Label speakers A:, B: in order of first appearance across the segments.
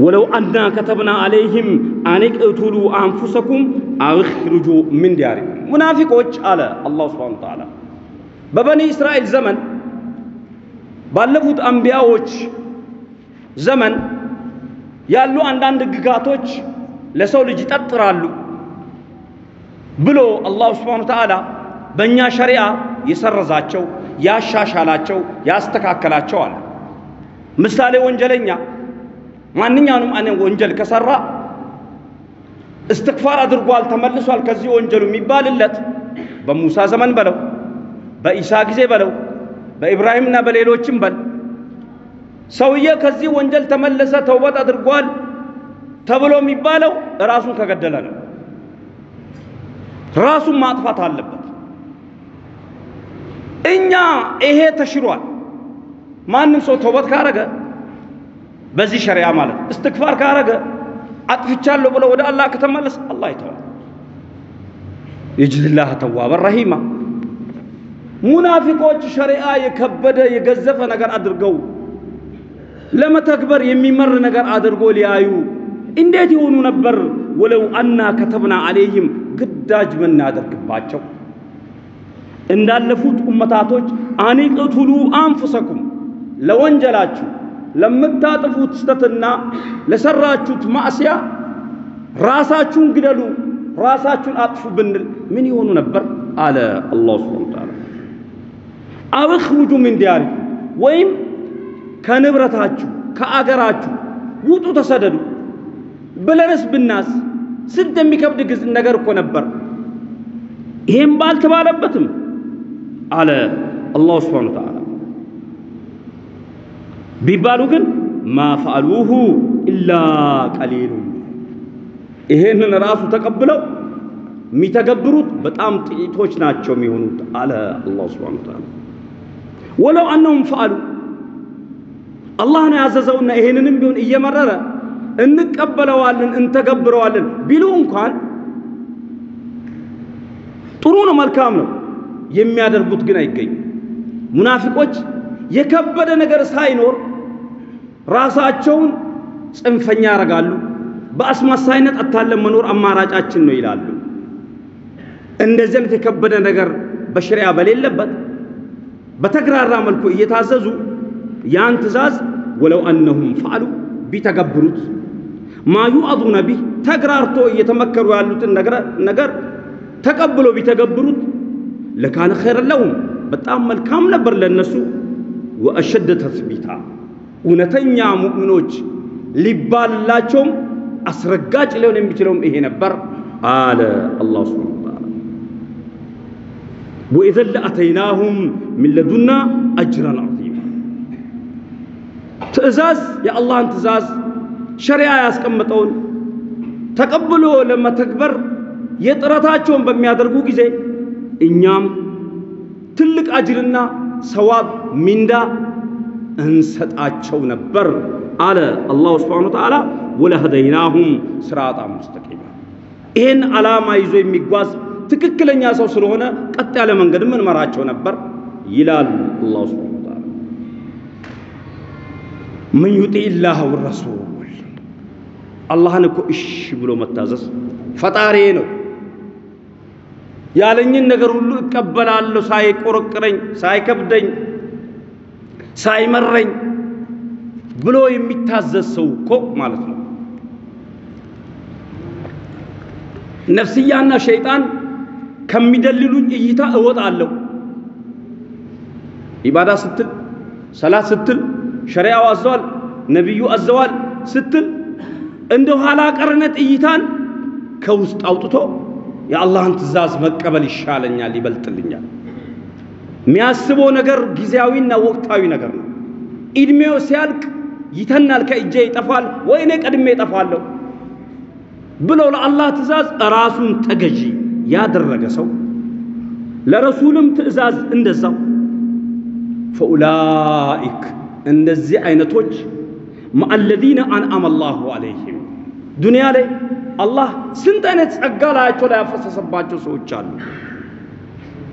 A: ወለው አና ከተብና አለይህም አን ቅቱሉ አንፉሰኩም አው ምን ዲያሪኩም ሙናፊቆች አለ አላሁ ስብሓነ ወተዓላ በበኒ እስራኤል ዘመን ባለፉት አንቢያዎች ዘመን ያሉ አንዳንድ ግጋቶች ለሰው ልጅ ይጠጥራሉ ብሎ አላሁ ስብሓነ ወተዓላ በእኛ ሸሪዓ የሰረዛቸው ያሻሻላቸው ያስተካከላቸው አለ። ምሳሌ ወንጀለኛ ማንኛውንም አይነት ወንጀል ከሰራ እስትግፋር አድርጓል ተመልሷል ከዚህ ወንጀሉ የሚባልለት በሙሳ ዘመን በለው በኢሳ ጊዜ በለው በኢብራሂምና በሌሎችም በል ሰውዬ ከዚህ ወንጀል ተመለሰ ተውበት አድርጓል ተብሎ የሚባለው ራሱን ከገደለ ነው። ራሱን ማጥፋት አለበት። እኛ ይሄ ተሽሯል። ማንም ሰው ተውበት ካረገ በዚህ ሸሪያ ማለት እስትግፋር ካረገ አጥፍቻለሁ ብሎ ወደ አላህ ከተመለሰ አላህ ይተዋል። የጅልላህ ተዋበን ረሂማ። ሙናፊቆች ሸሪዓ የከበደ የገዘፈ ነገር አድርገው ለመተግበር የሚመር ነገር አድርጎ ሊያዩ እንዴት የሆኑ ነበር? ወለው አና ከተብና አሌይህም ግዳጅ ምናደርግባቸው እንዳለፉት ኡመታቶች አኒቅቱሉ አንፉሰኩም ለወንጀላችሁ ለምታጥፉት ስተትና ለሰራችሁት ማዕስያ ራሳችሁን ግደሉ፣ ራሳችሁን አጥፉ ብንል ምን ይሆኑ ነበር? አለ አላሁ ሱብሓነሁ ወተዓላ። አው እኽሩጁ ሚን ዲያሪኩም ወይም ከንብረታችሁ ከአገራችሁ ውጡ፣ ተሰደዱ ብለንስ ብናስ ስንት የሚከብድ ግዝ ነገር እኮ ነበር። ይሄም ባልተባለበትም አለ አላሁ ሱብሓነሁ ወተዓላ ቢባሉ ግን ማ ፈአሉሁ ኢላ ቀሊሉ ይሄንን ራሱ ተቀብለው የሚተገብሩት በጣም ጥቂቶች ናቸው የሚሆኑት አለ አላሁ ሱብሓነሁ ወተዓላ። ወለው አነሁም ፈአሉ አላህ ነው ያዘዘውና ይሄንንም ቢሆን እየመረረ እንቀበለዋለን እንተገብረዋለን ቢሉ እንኳን ጥሩ ነው፣ መልካም ነው። የሚያደርጉት ግን አይገኙም። ሙናፊቆች የከበደ ነገር ሳይኖር ራሳቸውን ጽንፈኛ ያደርጋሉ። በአስመሳይነት አታለን መኖር አማራጫችን ነው ይላሉ። እንደዚህ አይነት የከበደ ነገር በሸሪያ በሌለበት በተግራራ መልኩ እየታዘዙ ያን ትእዛዝ ወለው አነሁም ፈአሉ ቢተገብሩት ማ ዩዐዙነ ቢህ ተግራርቶ እየተመከሩ ያሉትን ነገር ተቀብሎ ቢተገብሩት ለካነ ኸይረን ለሁም በጣም መልካም ነበር ለነሱ ወአሸደ ተስቢታ እውነተኛ ሙእሚኖች ሊባልላቸውም አስረጋጭ ሊሆን የሚችለውም ይሄ ነበር አለ አላሁ ሱብሓነሁ ወተዓላ። ወኢዘን ለአተይናሁም ሚን ለዱና አጅረን ዐዚማ ትእዛዝ የአላህን ትእዛዝ ሸሪዓ ያስቀመጠውን ተቀብሎ ለመተግበር የጥረታቸውን በሚያደርጉ ጊዜ እኛም ትልቅ አጅርና ሰዋብ ሚንዳ እንሰጣቸው ነበር አለ አላሁ ስብሓነ ወተዓላ። ወለህደይናሁም ስራጣ ሙስተቂማ ይህን ዓላማ ይዞ የሚጓዝ ትክክለኛ ሰው ስለሆነ ቀጥ ያለ መንገድ እንመራቸው ነበር ይላል አላሁ ስብሓነ ወተዓላ። መን ዩጢዕ ላህ ወረሱል አላህን እኮ እሺ ብሎ መታዘዝ ፈጣሪ ነው ያለኝን ነገር ሁሉ እቀበላለሁ ሳይቆረቅረኝ ሳይከብደኝ ሳይመረኝ ብሎ የሚታዘዝ ሰው እኮ ማለት ነው። ነፍስያና ሸይጣን ከሚደልሉኝ እይታ እወጣለሁ። ኢባዳ ስትል፣ ሰላት ስትል፣ ሸሪዓው አዘዋል፣ ነቢዩ አዘዋል ስትል እንደ ኋላ ቀርነት እይታን ከውስጥ አውጥቶ የአላህን ትእዛዝ መቀበል ይሻለኛል፣ ይበልጥልኛል። የሚያስበው ነገር ጊዜያዊና ወቅታዊ ነገር ነው። ኢድሜው ሲያልቅ ይተናል፣ ከእጄ ይጠፋል፣ ወይ እኔ ቀድሜ እጠፋለሁ ብሎ ለአላህ ትእዛዝ ራሱን ተገዢ ያደረገ ሰው ለረሱልም ትእዛዝ እንደዛው ፈኡላኢክ እንደዚህ አይነቶች ማአለዚነ አንአመ አለይህም ዱንያ ላይ አላህ ስንት አይነት ጸጋ ላያቸው ላይ ያፈሰሰባቸው ሰዎች አሉ።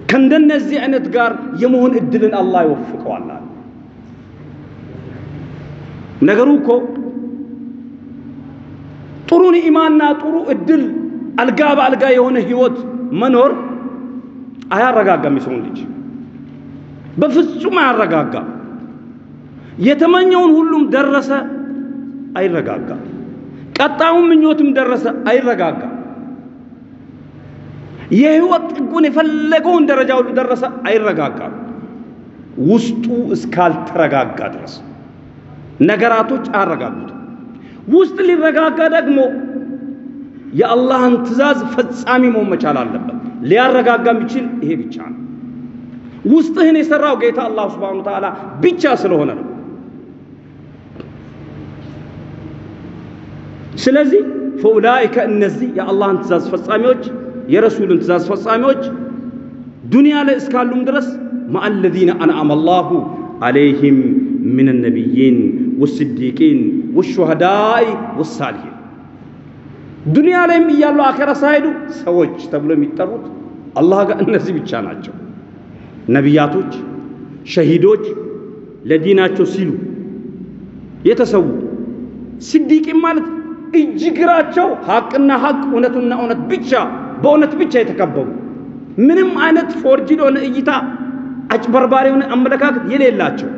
A: ከእንደነዚህ አይነት ጋር የመሆን እድልን አላህ ይወፍቀዋል። ነገሩ እኮ ጥሩ ኒዕማና ጥሩ እድል አልጋ በአልጋ የሆነ ህይወት መኖር አያረጋጋም። የሰውን ልጅ በፍጹም አያረጋጋም። የተመኘውን ሁሉም ደረሰ አይረጋጋም። ቀጣዩን ምኞትም ደረሰ አይረጋጋም። የህይወት ጥጉን የፈለገውን ደረጃ ሁሉ ደረሰ አይረጋጋም። ውስጡ እስካልተረጋጋ ድረስ ነገራቶች አያረጋጉትም። ውስጥ ሊረጋጋ ደግሞ የአላህን ትእዛዝ ፈጻሚ መሆን መቻል አለበት። ሊያረጋጋ የሚችል ይሄ ብቻ ነው። ውስጥህን የሰራው ጌታ አላህ ሱብሓነሁ ወተዓላ ብቻ ስለሆነ ነው። ስለዚህ ፈኡላኢከ እነዚህ የአላህን ትእዛዝ ፈጻሚዎች የረሱልን ትእዛዝ ፈጻሚዎች ዱንያ ላይ እስካሉም ድረስ ማአለዚነ አንዓመ አላሁ አለይህም ምን ነቢይን ወስዲቂን ወሹሃዳኢ ወሳሊሒን ዱንያ ላይም እያሉ አኼራ ሳይሄዱ ሰዎች ተብሎ የሚጠሩት አላህ ጋር እነዚህ ብቻ ናቸው። ነቢያቶች፣ ሸሂዶች ለዲናቸው ሲሉ የተሰዉ ስዲቂን ማለት እጅግራቸው ሐቅና ሐቅ እውነቱና እውነት ብቻ በእውነት ብቻ የተከበሩ ምንም አይነት forged የሆነ እይታ አጭበርባሪ የሆነ አመለካከት የሌላቸው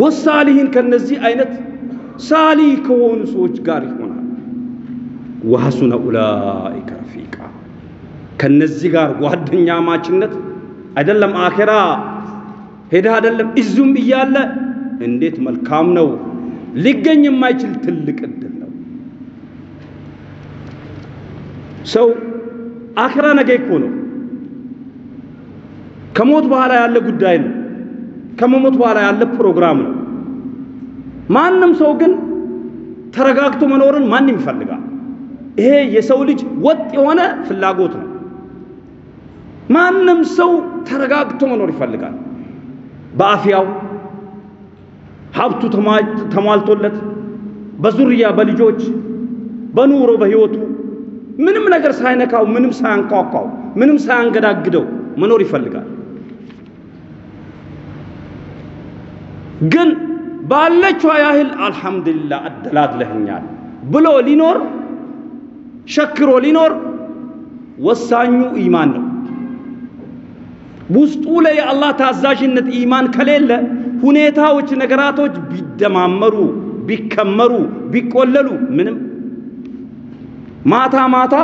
A: والصالحين ከነዚህ አይነት ሳሊ ከሆኑ ሰዎች ጋር ይሆናል። وحسن أولئك رفيقا ከነዚህ ጋር ጓደኛ ማችነት አይደለም አኼራ ሄደህ አይደለም እዙም እያለ እንዴት መልካም ነው። ሊገኝ የማይችል ትልቅ እድል ነው። ሰው አኺራ ነገ እኮ ነው። ከሞት በኋላ ያለ ጉዳይ ነው። ከመሞት በኋላ ያለ ፕሮግራም ነው። ማንም ሰው ግን ተረጋግቶ መኖርን ማንም ይፈልጋል። ይሄ የሰው ልጅ ወጥ የሆነ ፍላጎት ነው። ማንም ሰው ተረጋግቶ መኖር ይፈልጋል። በአፍያው ሀብቱ ተሟልቶለት በዙርያ በልጆች በኑሮ በህይወቱ ምንም ነገር ሳይነካው ምንም ሳያንኳኳው ምንም ሳያንገዳግደው መኖር ይፈልጋል። ግን ባለችዋ ያህል አልሐምዱሊላህ አደላድለህኛል ብሎ ሊኖር ሸክሮ ሊኖር ወሳኙ ኢማን ነው። ውስጡ ላይ የአላህ ታዛዥነት ኢማን ከሌለ ሁኔታዎች፣ ነገራቶች ቢደማመሩ ቢከመሩ ቢቆለሉ ምንም ማታ ማታ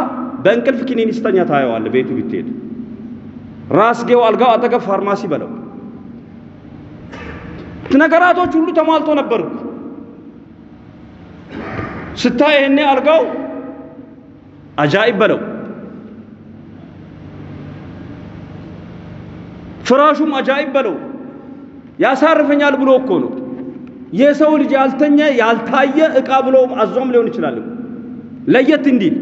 A: በእንቅልፍ ኪኒን ስተኛ ታየዋለ። ቤቱ ብትሄድ። ራስጌው አልጋው አጠገብ ፋርማሲ በለው። ነገራቶች ሁሉ ተሟልቶ ነበር። ስታይ ይሄኔ አልጋው አጃኢብ በለው። ፍራሹም አጃኢብ በለው። ያሳርፈኛል ብሎ እኮ ነው። የሰው ልጅ ያልተኛ ያልታየ እቃ ብሎ አዞም ሊሆን ይችላል ለየት እንዲል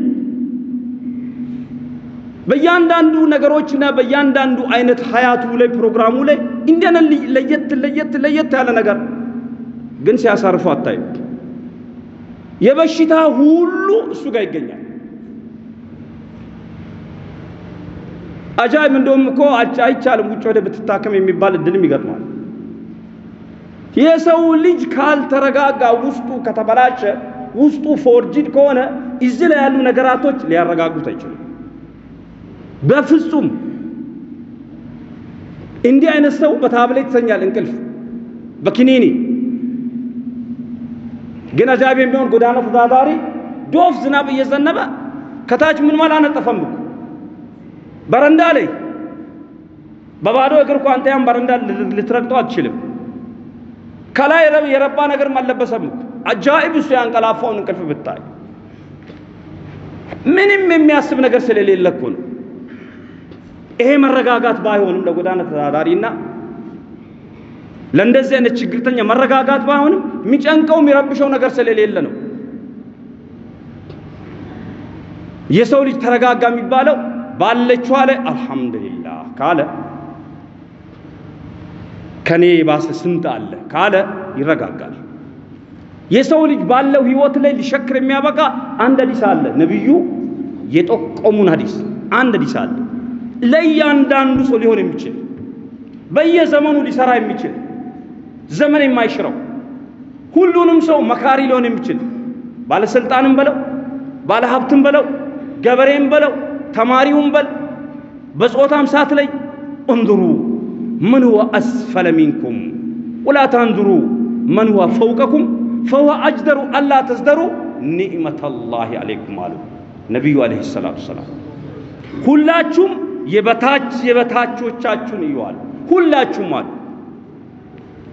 A: በእያንዳንዱ ነገሮችና በእያንዳንዱ አይነት ሀያቱ ላይ ፕሮግራሙ ላይ እንደነ ለየት ለየት ለየት ያለ ነገር ግን ሲያሳርፈው አታዩ። የበሽታ ሁሉ እሱ ጋር ይገኛል። አጃይብ እንደውም እኮ አይቻልም ውጭ ወደ ብትታከም የሚባል እድልም ይገጥማል። የሰው ልጅ ካልተረጋጋ ውስጡ ከተበላሸ ውስጡ forged ከሆነ እዚህ ላይ ያሉ ነገራቶች ሊያረጋጉት አይችሉም። በፍጹም! እንዲህ አይነት ሰው በታብሌት ይተኛል። እንቅልፍ! በኪኒኒ! ግን አጃቢ የሚሆን ጎዳና ተዳዳሪ ዶፍ ዝናብ እየዘነበ ከታች ምን ማል አነጠፈም እኮ! በረንዳ ላይ! በባዶ እግር እኮ አንተ ያን በረንዳ ልትረግጠው አትችልም። ከላይ የረባ ነገር አልለበሰም እኮ! አጃኢብ እሱ ያንቀላፋውን እንቅልፍ ብታይ ምንም የሚያስብ ነገር ስለሌለ እኮ ነው። ይሄ መረጋጋት ባይሆንም ለጎዳና ተዳዳሪና ለእንደዚህ አይነት ችግርተኛ መረጋጋት ባይሆንም የሚጨንቀው የሚረብሸው ነገር ስለሌለ ነው። የሰው ልጅ ተረጋጋ የሚባለው ባለችዋ ላይ አልሐምዱሊላህ ካለ ከኔ የባሰ ስንት አለ ካለ ይረጋጋል። የሰው ልጅ ባለው ህይወት ላይ ሊሸክር የሚያበቃ አንድ ሀዲስ አለ። ነቢዩ የጠቆሙን ሀዲስ አንድ ሀዲስ አለ። ለእያንዳንዱ ሰው ሊሆን የሚችል በየዘመኑ ሊሰራ የሚችል ዘመን የማይሽረው ሁሉንም ሰው መካሪ ሊሆን የሚችል ባለስልጣንም በለው ባለሀብትም በለው ገበሬም በለው ተማሪውም በል በጾታም ሳትለይ እንظሩ መን ሁወ አስፈለ ሚንኩም ወላ ታንظሩ መን ሁወ ፈውቀኩም ፈሁወ አጅደሩ አላ ተዝደሩ ኒዕመተላሂ አለይኩም አሉ ነቢዩ አለይሂ ሰላቱ ሰላም። ሁላችሁም የበታች የበታቾቻችሁን እዩዋል። ሁላችሁም አሉ።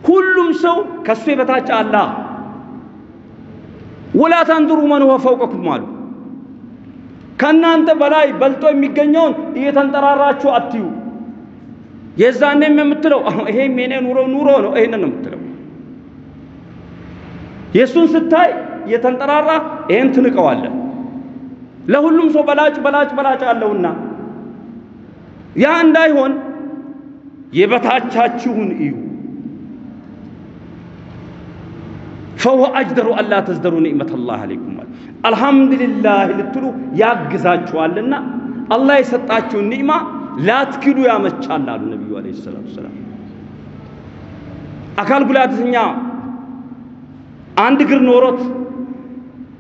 A: ሁሉም ሰው ከሱ የበታች አላ ወላ ታንظሩ መን ሁወ ፈውቀኩም አሉ። ከእናንተ በላይ በልጦ የሚገኘውን እየተንጠራራችሁ አትዩ። የዛኔም የምትለው ይሄም የኔ ኑሮ ኑሮ ነው፣ ይሄንን ነው የምትለው። የእሱን ስታይ እየተንጠራራ ይሄን ትንቀዋለህ። ለሁሉም ሰው በላጭ በላጭ በላጭ አለውና ያ እንዳይሆን የበታቻችሁን እዩ። ፈሁወ አጅደሩ አላ ተዝደሩ ኒዕመተላህ አለይኩም አልሐምዱሊላህ ልትሉ ያግዛችኋልና አላህ የሰጣችሁን ኒዕማ ላትክዱ ያመቻል አሉ ነቢዩ ዓለይሂ ሰላቱ ወሰላም። አካል ጉዳተኛ አንድ እግር ኖሮት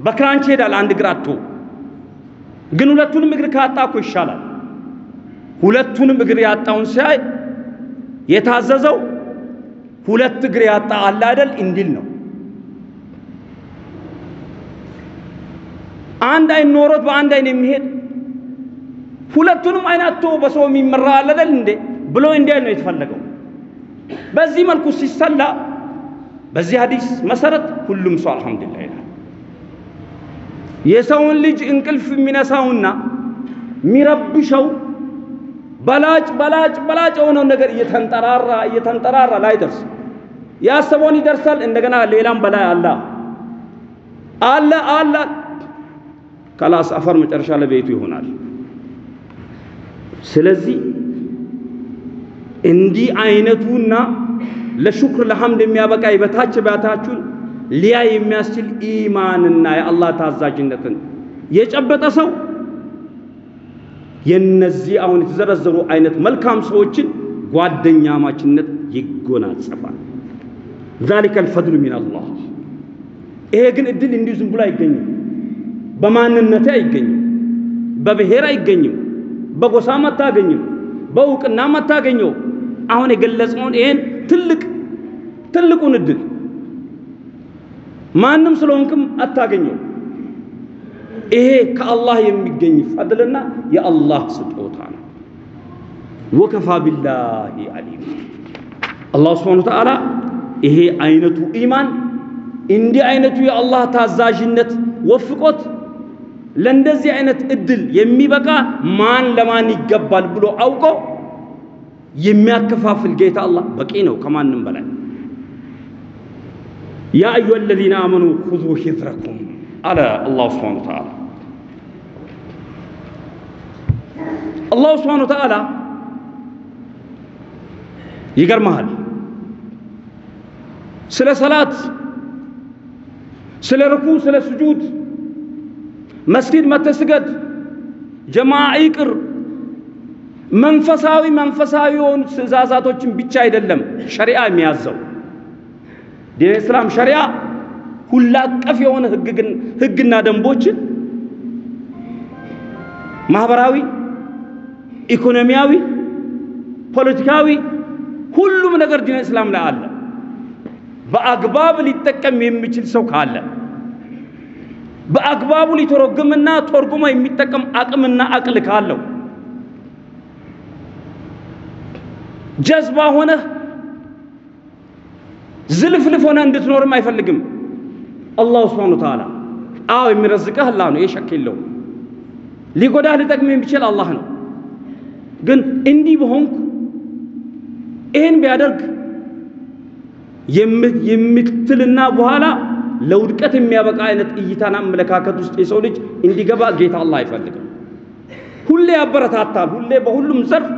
A: በክራንች ይሄዳል፣ አንድ እግር አጥቶ። ግን ሁለቱንም እግር ካጣ እኮ ይሻላል። ሁለቱንም እግር ያጣውን ሲያይ የታዘዘው ሁለት እግር ያጣ አለ አይደል እንዲል ነው። አንድ አይን ኖሮት በአንድ አይን የሚሄድ ሁለቱንም አይን አጥቶ በሰው የሚመራ አለ አይደል እንዴ ብሎ እንዲያል ነው የተፈለገው። በዚህ መልኩ ሲሰላ በዚህ ሐዲስ መሰረት ሁሉም ሰው አልሐምዱሊላህ ይላል። የሰውን ልጅ እንቅልፍ የሚነሳውና የሚረብሸው በላጭ በላጭ በላጭ የሆነውን ነገር እየተንጠራራ እየተንጠራራ ላይ ያሰበውን ይደርሳል። እንደገና ሌላም በላይ አለ አለ አለ ከላስ አፈር መጨረሻ ለቤቱ ይሆናል። ስለዚህ እንዲህ አይነቱና ለሹክር ለሐምድ የሚያበቃ የበታች በታቹን ሊያ የሚያስችል ኢማንና የአላህ ታዛዥነትን የጨበጠ ሰው የነዚህ አሁን የተዘረዘሩ አይነት መልካም ሰዎችን ጓደኛማችነት ይጎናጸፋል። ዛሊከ አልፈድሉ ሚነላህ። ይሄ ግን እድል እንዲሁ ዝም ብሎ አይገኝም። በማንነቴ አይገኝም፣ በብሔር አይገኝም፣ በጎሳም አታገኝም፣ በእውቅናም አታገኘው። አሁን የገለጽነውን ይሄን ትልቅ ትልቁን እድል ማንም ስለሆንክም አታገኘው። ይሄ ከአላህ የሚገኝ ፈድልና የአላህ ስጦታ ነው። ወከፋ ቢላሂ አሊም። አላህ ስብሓነ ወተዓላ ይሄ አይነቱ ኢማን እንዲህ አይነቱ የአላህ ታዛዥነት ወፍቆት ለእንደዚህ አይነት እድል የሚበቃ ማን ለማን ይገባል ብሎ አውቆ የሚያከፋፍል ጌታ አላህ በቂ ነው ከማንም በላይ። ያ አዩሃ አለዚነ አመኑ ኹዙ ሒዝረኩም አለ አላሁ ስብሓነ ወተዓላ። አላሁ ስብሓነ ወተዓላ ይገርመሃል ስለ ሰላት፣ ስለ ርኩ፣ ስለ ስጁድ መስጊድ መተህ ስገድ፣ ጀማዓ ይቅር፣ መንፈሳዊ መንፈሳዊ የሆኑ ትእዛዛቶችን ብቻ አይደለም ሸሪዓ የሚያዘው ዲን እስላም ሸሪዓ ሁላ አቀፍ የሆነ ህግና ደንቦችን ማህበራዊ፣ ኢኮኖሚያዊ፣ ፖለቲካዊ ሁሉም ነገር ዲን እስላም ላይ አለ። በአግባብ ሊጠቀም የሚችል ሰው ካለ በአግባቡ ሊተረጉምና ተርጉሞ የሚጠቀም አቅምና አቅል ካለው ጀዝባ ሆነህ ዝልፍልፍ ሆነ እንድትኖርም አይፈልግም አላሁ ስብሓነሁ ወተዓላ። አዎ የሚረዝቅህ አላህ ነው፣ የሸክ የለውም። ሊጎዳህ ሊጠቅም የሚችል አላህ ነው። ግን እንዲህ በሆንኩ ይህን ቢያደርግ የምትልና በኋላ ለውድቀት የሚያበቃ አይነት እይታና አመለካከት ውስጥ የሰው ልጅ እንዲገባ ጌታ አላህ አይፈልግም። ሁሌ ያበረታታል። ሁሌ በሁሉም ዘርፍ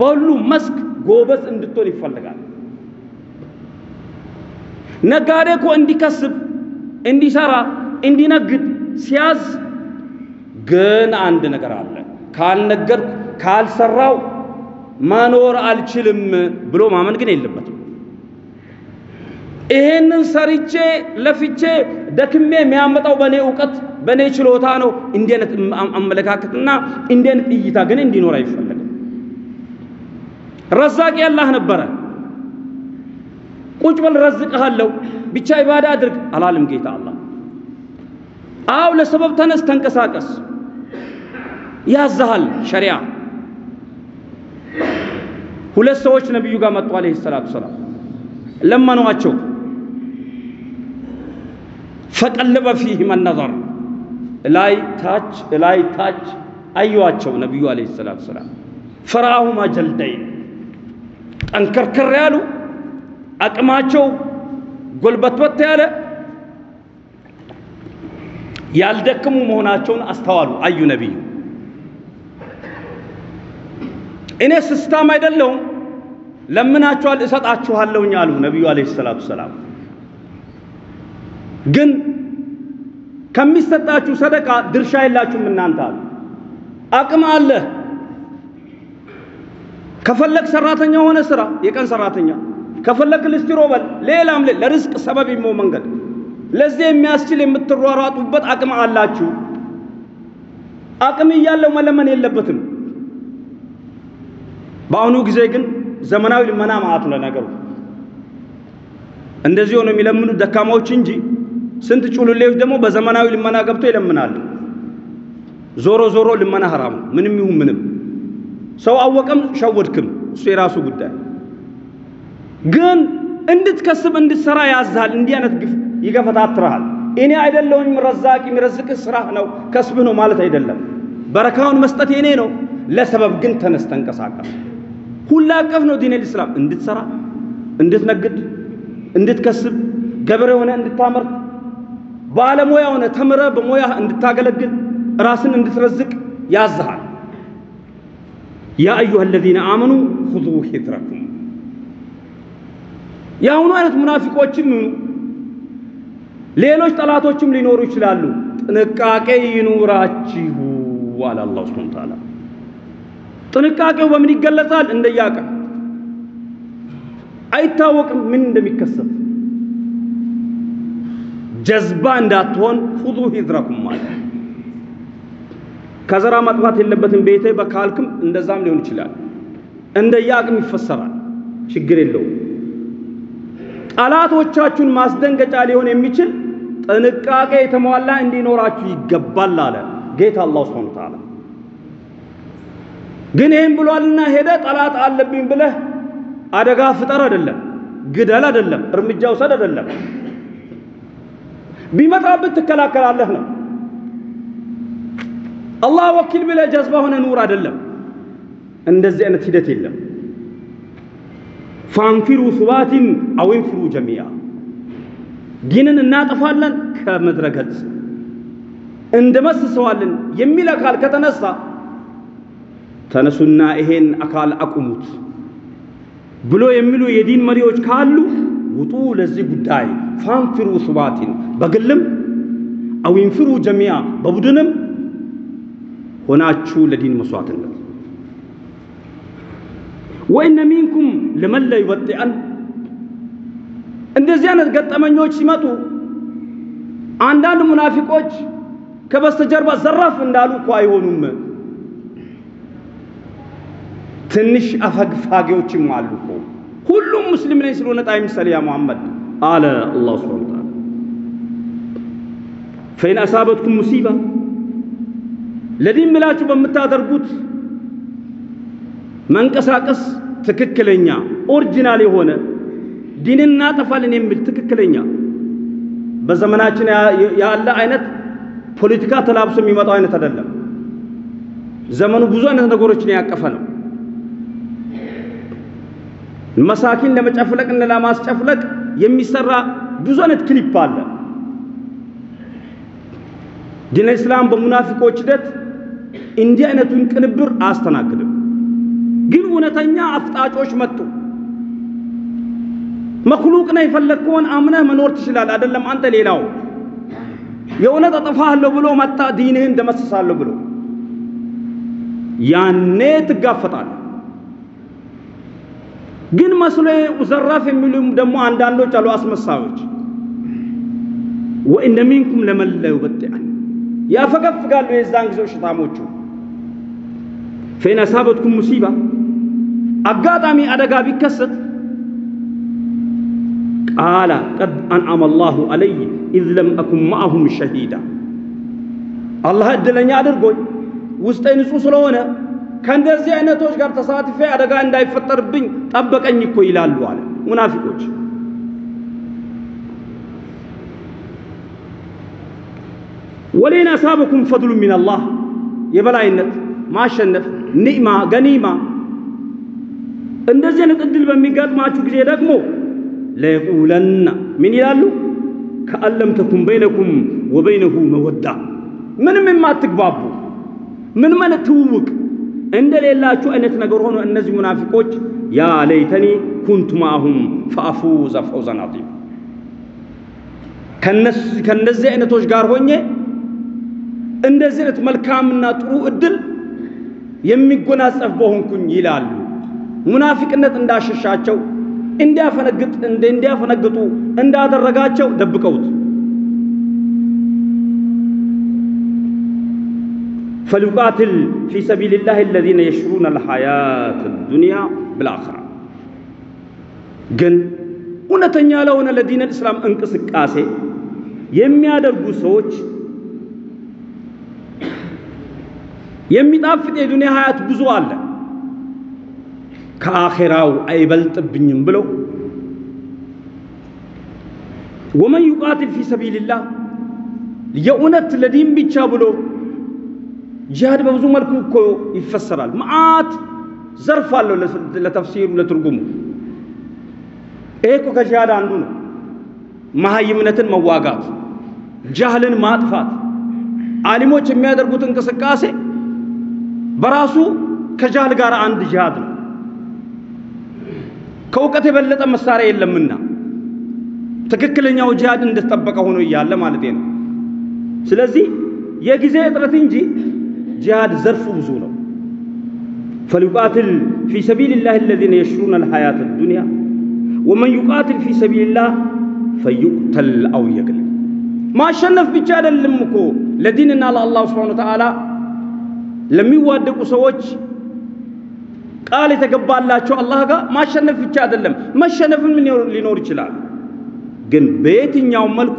A: በሁሉም መስክ ጎበዝ እንድትሆን ይፈልጋል። ነጋዴ እኮ እንዲከስብ፣ እንዲሰራ፣ እንዲነግድ ሲያዝ ግን አንድ ነገር አለ። ካልነገርኩ ካልሰራው መኖር አልችልም ብሎ ማመን ግን የለበትም። ይሄንን ሰርቼ ለፍቼ ደክሜ የሚያመጣው በእኔ እውቀት በእኔ ችሎታ ነው። እንዲህ አይነት አመለካከትና እንዲህ አይነት እይታ ግን እንዲኖር አይፈለግም። ረዛቂ አላህ ነበረ። ቁጭ በል ረዝቅሃለሁ፣ ብቻ ኢባዳ አድርግ አላለም ጌታ አላህ። አው ለሰበብ ተነስ፣ ተንቀሳቀስ ያዛሃል ሸሪዓ። ሁለት ሰዎች ነቢዩ ጋር መጡ አለይሂ ሰላቱ ሰላም ለመኗቸው። ፈቀለበ ፊህም ነዘር ላይ ታች ላይ ታች አዩዋቸው ነቢዩ አለይሂ ሰላቱ ሰላም ፈራሁማ ጀልደይን ጠንከርከር ያሉ አቅማቸው ጎልበትበት ያለ ያልደክሙ መሆናቸውን አስተዋሉ። አዩ ነቢዩ እኔ ስስታም አይደለሁም ለምናችኋል እሰጣችኋለሁኝ አሉ ነቢዩ አለይሂ ሰላቱ ሰላም። ግን ከሚሰጣችሁ ሰደቃ ድርሻ የላችሁም እናንተ አሉ። አቅም አለ ከፈለግ ሰራተኛ ሆነ ስራ የቀን ሰራተኛ ከፈለግ ልስትሮ በል ሌላም ለርዝቅ ሰበብ ይሞ መንገድ ለዚህ የሚያስችል የምትሯሯጡበት አቅም አላችሁ። አቅም እያለው መለመን የለበትም። በአሁኑ ጊዜ ግን ዘመናዊ ልመና ማለት ነው ነገሩ። እንደዚህ ሆኖ የሚለምኑ ደካማዎች እንጂ ስንት ጩልሌዎች ደግሞ በዘመናዊ ልመና ገብቶ ይለምናሉ። ዞሮ ዞሮ ልመና ሐራም ምንም ይሁን ምንም ሰው አወቀም ሸወድክም እሱ የራሱ ጉዳይ። ግን እንድትከስብ እንድትሰራ ያዝሃል። እንዲህ አይነት ግፍ ይገፈታትርሃል። እኔ አይደለሁኝ ረዛቂ የሚረዝቅህ ስራህ ነው ከስብህ ነው ማለት አይደለም። በረካውን መስጠት የኔ ነው። ለሰበብ ግን ተነስ ተንቀሳቀስ። ሁላ አቀፍ ነው ዲን ኢስላም። እንድትሰራ፣ እንድትነግድ፣ እንድትከስብ፣ ገበሬ ሆነ እንድታመርት፣ ባለሙያ ሆነ ተምረ በሙያ እንድታገለግል፣ ራስን እንድትረዝቅ ያዝሃል። ያ አዩሃ አለዚነ አመኑ ሁዙ ሒዝረኩም። የአሁኑ አይነት ሙናፊቆችም ሌሎች ጠላቶችም ሊኖሩ ይችላሉ። ጥንቃቄ ይኑራችሁ አለ አላህ ሱብሓነሁ ወተዓላ። ጥንቃቄው በምን ይገለጻል? እንደያቀም አይታወቅም ምን እንደሚከሰት ጀዝባ እንዳትሆን ሁዙ ሂዝረኩም ማለት ከዘራ ማጥፋት የለበትም ቤቴ በካልክም እንደዛም ሊሆን ይችላል። እንደየአቅም ይፈሰራል፣ ችግር የለውም። ጠላቶቻችሁን ማስደንገጫ ሊሆን የሚችል ጥንቃቄ የተሟላ እንዲኖራችሁ ይገባል አለ ጌታ አላህ ሱብሓነሁ ወተዓላ። ግን ይህም ብሏልና ሄደ ጠላት አለብኝ ብለህ አደጋ ፍጠር አይደለም፣ ግደል አይደለም፣ እርምጃ ውሰድ አይደለም። ቢመጣብህ ትከላከላለህ ነው። አላህ ወኪል ብለህ ጀዝባ ሆነ ኑር አይደለም። እንደዚህ አይነት ሂደት የለም። فانفروا ثبات أو انفروا جميعا ዲንን እናጠፋለን ከምድረ ገጽ እንደመስሰዋለን የሚል አካል ከተነሳ ተነሱና ይሄን አካል አቁሙት ብሎ የሚሉ የዲን መሪዎች ካሉ ውጡ ለዚህ ጉዳይ فانفروا ثبات በግልም أو انفروا جميعا በቡድንም ሆናችሁ ለዲን መስዋዕትነት ወኢነ ሚንኩም ለመን ለዩበጢአን እንደዚህ አይነት ገጠመኞች ሲመጡ አንዳንድ ሙናፊቆች ከበስተጀርባ ዘራፍ እንዳሉ እኮ አይሆኑም። ትንሽ አፈግፋጊዎችም አሉ እኮ። ሁሉም ሙስሊም ነኝ ስለሆነ ጣይ ምሳሌ ያ ሙሐመድ አለ አላህ ሱብሓነሁ ወተዓላ ፈኢን አሳበትኩም ሙሲባ ለዲን ብላችሁ በምታደርጉት መንቀሳቀስ ትክክለኛ original የሆነ ዲንን እናጠፋለን የሚል ትክክለኛ በዘመናችን ያለ አይነት ፖለቲካ ተላብሶ የሚመጣው አይነት አይደለም። ዘመኑ ብዙ አይነት ነገሮችን ያቀፈ ነው። መሳኪን ለመጨፍለቅ እና ለማስጨፍለቅ የሚሰራ ብዙ አይነት ክሊፕ አለ። ዲን ኢስላም በሙናፊቆች ሂደት እንዲህ አይነቱን ቅንብር አያስተናግድም። ግን እውነተኛ አፍጣጮች መጡ። መክሉቅ ነው የፈለግከውን አምነህ መኖር ትችላለህ። አይደለም አንተ ሌላው የእውነት አጠፋለሁ ብሎ መጣ፣ ዲንህን ደመስሳለሁ ብሎ ያኔ ትጋፈጣለህ። ግን መስሎ ዘራፍ የሚሉም ደግሞ አንዳንዶች አሉ አስመሳዮች። وإن منكم لمن ليبطئن ያፈገፍጋሉ የዛን ጊዜው ሽታሞቹ فإن أصابتكم مصيبة አጋጣሚ አደጋ ቢከሰት قال قد أنعم الله علي إذ لم أكن معهم شهيدا አላህ እድለኛ አድርጎኝ ውስጤ ንጹህ ስለሆነ ከእንደዚህ አይነቶች ጋር ተሳትፌ አደጋ እንዳይፈጠርብኝ ጠበቀኝ እኮ ይላሉ አለ ሙናፊቆች። ወሌን አሳበኩም ፈድሉ ሚነላህ የበላይነት ማሸነፍ፣ ኒዕማ፣ ገኒማ። እንደዚህ አይነት እድል በሚገጥማችሁ ጊዜ ደግሞ ለየቁለና ምን ይላሉ? ከአለም ተኩን በይነኩም ወበይነሁ መወዳ። ምንም የማትግባቡ ምንም አይነት ትውውቅ? እንደሌላችሁ አይነት ነገር ሆኖ እነዚህ ሙናፊቆች ያ ለይተኒ ኩንቱ ማአሁም ፈአፉዘ ፈውዘን ዐዚማ ከነዚህ አይነቶች ጋር ሆኜ እንደዚህ አይነት መልካምና ጥሩ እድል የሚጎናጸፍ በሆንኩኝ ይላሉ። ሙናፊቅነት እንዳሸሻቸው እንዲያፈነግጥ እንዲያፈነግጡ እንዳደረጋቸው ደብቀውት فليقاتل في سبيل الله الذين يشرون الحياة الدنيا بالآخرة ግን እውነተኛ ለሆነ ለዲን እስላም እንቅስቃሴ የሚያደርጉ ሰዎች የሚጣፍጥ የዱንያ ሀያት ብዙ አለ ከአኼራው አይበልጥብኝም ብለው ወመን ዩቃትል ፊ ሰቢልላህ የእውነት ለዲን ብቻ ብሎ ጂሃድ በብዙ መልኩ እኮ ይፈሰራል። መዓት ዘርፍ አለው ለተፍሲሩ ለትርጉሙ። ይሄ እኮ ከጂሃድ አንዱ ነው። መሀይምነትን መዋጋት፣ ጃህልን ማጥፋት፣ አሊሞች የሚያደርጉት እንቅስቃሴ በራሱ ከጃህል ጋር አንድ ጂሃድ ነው። ከእውቀት የበለጠ መሳሪያ የለምና ትክክለኛው ጂሃድ እንደተጠበቀ ሆኖ እያለ ማለት ነው። ስለዚህ የጊዜ እጥረት እንጂ ጂሃድ ዘርፉ ብዙ ነው። فليقاتل في سبيل الله الذين يشرون الحياة الدنيا ومن يقاتل في سبيل الله فيقتل أو يغلب። ማሸነፍ ብቻ አይደለም እኮ ለዲንና ለአላህ سبحانه وتعالى ለሚዋደቁ ሰዎች ቃል የተገባላቸው አላህ ጋር ማሸነፍ ብቻ አይደለም፣ መሸነፍም ሊኖር ይችላል። ግን በየትኛውም መልኩ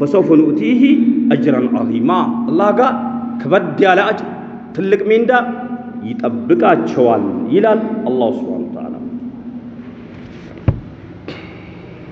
A: ፈሰውፈ ኑእቲህ አጅረን ዐዚማ አላህ ጋር ከበድ ያለ አጅር ትልቅ ሚንዳ ይጠብቃቸዋል ይላል አላሁ ስብሓነሁ ወተዓላ።